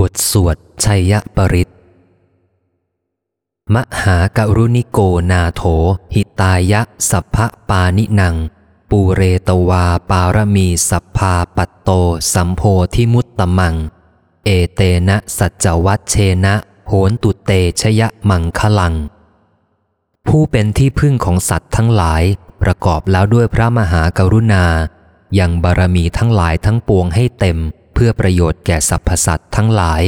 บทสวดชัยปริตมหากรุณิโกนาโถ หิตายะสัพพปานินัง ปูเรตวาปารมีสัพพาปัตโต สัมโพธิมุตตมัง เอเตนะสัจวัตเชนะโหนตุเตชยะมังคลัง ผู้เป็นที่พึ่งของสัตว์ทั้งหลาย ประกอบแล้วด้วยพระมหากรุณา ยังบารมีทั้งหลายทั้งปวงให้เต็ม เพื่อประโยชน์แก่สรรพสัตว์ทั้งหลาย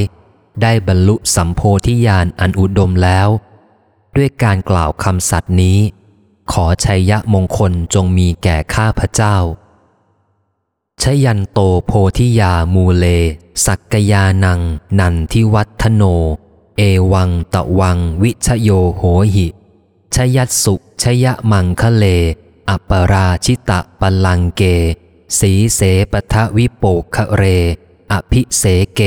ได้บรรลุสัมโพธิญาณอันอุดมแล้ว ด้วยการกล่าวคำสัตย์นี้ ขอชัยยะมงคลจงมีแก่ข้าพเจ้าชยันโตโพธิยามูเล สักกยานัง นันทิวัฒโน เอวังตะวังวิชโยโหหิชยัตสุชยะมังคะเล อัปปราชิตะปลังเก สีเสปทะวิโปคะเร อภิเสเก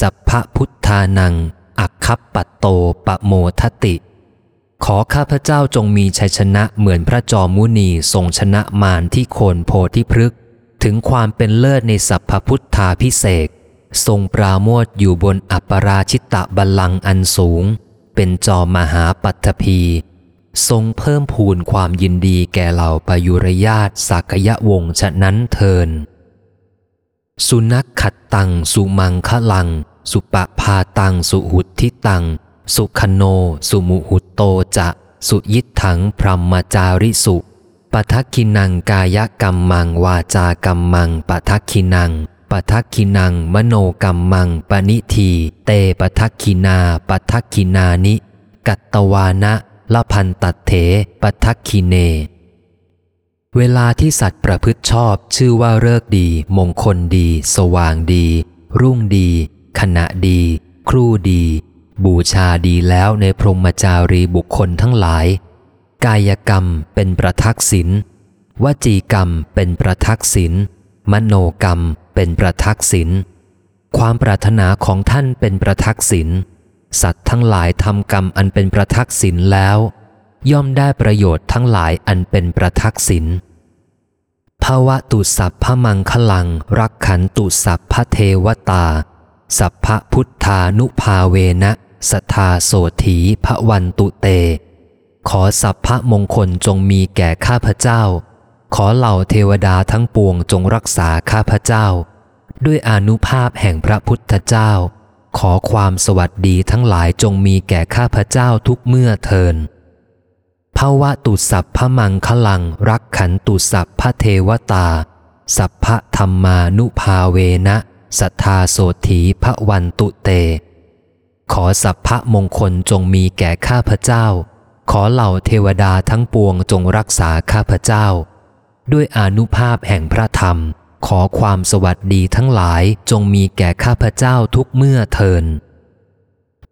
สัพพพุทธานัง อักคัปปะโตปะโมทติ ขอข้าพเจ้าจงมีชัยชนะเหมือนพระจอมมุนีทรงชนะมารที่โคนโพธิพฤกษ์ถึงความเป็นเลิศในสัพพพุทธาพิเศษทรงปราโมทอยู่บนอัปปราชิตะบัลลังก์อันสูง เป็นจอมมหาปัตภี ทรงเพิ่มพูนความยินดีแก่เหล่าปยุรญาตสักยะวงศ์ฉะนั้นเทิน สุนักขัดตัง สุมังคะลัง สุปะพาตัง สุหุทิตัง สุขโน สุมุหุตโตจะ สุยิถังพรหมจาริสุปทักคินังกายกรรมมังวาจากรรมมังปทักคินังปทักคินัง มโนกรรมังปณิทีเตปทักคินาปทักคินานิ กัตตวานะ ละพันตัดเถปทักคิเน เวลาที่สัตว์ประพฤติชอบชื่อว่าเลิกดี มงคลดี สว่างดี รุ่งดี ขณะดี ครู่ดี บูชาดีแล้วในพรหมจารีบุคคลทั้งหลาย กายกรรมเป็นประทักษิณวจีกรรมเป็นประทักษิณมโนกรรมเป็นประทักษิณความปรารถนาของท่านเป็นประทักษิณ สัตว์ทั้งหลายทำกรรมอันเป็นประทักษิณแล้ว ย่อมได้ประโยชน์ทั้งหลายอันเป็นประทักษิณภาวะตุสัพพมังคลัง รักขันตุสัพพเทวตา สัพพพุทธานุภาเวนะสทาโสถีพระวันตุเต ขอสัพพะมงคลจงมีแก่ข้าพเจ้า ขอเหล่าเทวดาทั้งปวงจงรักษาข้าพเจ้า ด้วยอนุภาพแห่งพระพุทธเจ้า ขอความสวัสดีทั้งหลายจงมีแก่ข้าพเจ้าทุกเมื่อเทินภาวะตุสัพพมังคลังรักขันตุสัพพเทวตา สัพพธรรมานุภาเวนะสัทธาโสถีพระวันตุเต ขอสัพพะมงคลจงมีแก่ข้าพเจ้า ขอเหล่าเทวดาทั้งปวงจงรักษาข้าพเจ้า ด้วยอนุภาพแห่งพระธรรม ขอความสวัสดีทั้งหลายจงมีแก่ข้าพเจ้าทุกเมื่อเทิน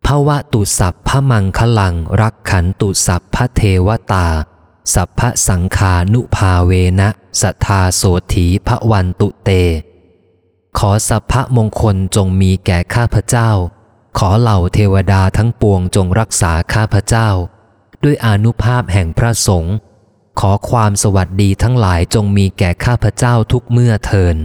ภาวะตุสัพพมังคลังรักขันตุสัพพเทวตา สัพพสังคานุภาเวนะสัทธาโสถีพระวันตุเต ขอสัพพมงคลจงมีแก่ข้าพเจ้า ขอเหล่าเทวดาทั้งปวงจงรักษาข้าพเจ้า ด้วยอนุภาพแห่งพระสงฆ์ ขอความสวัสดีทั้งหลายจงมีแก่ข้าพเจ้าทุกเมื่อเทิน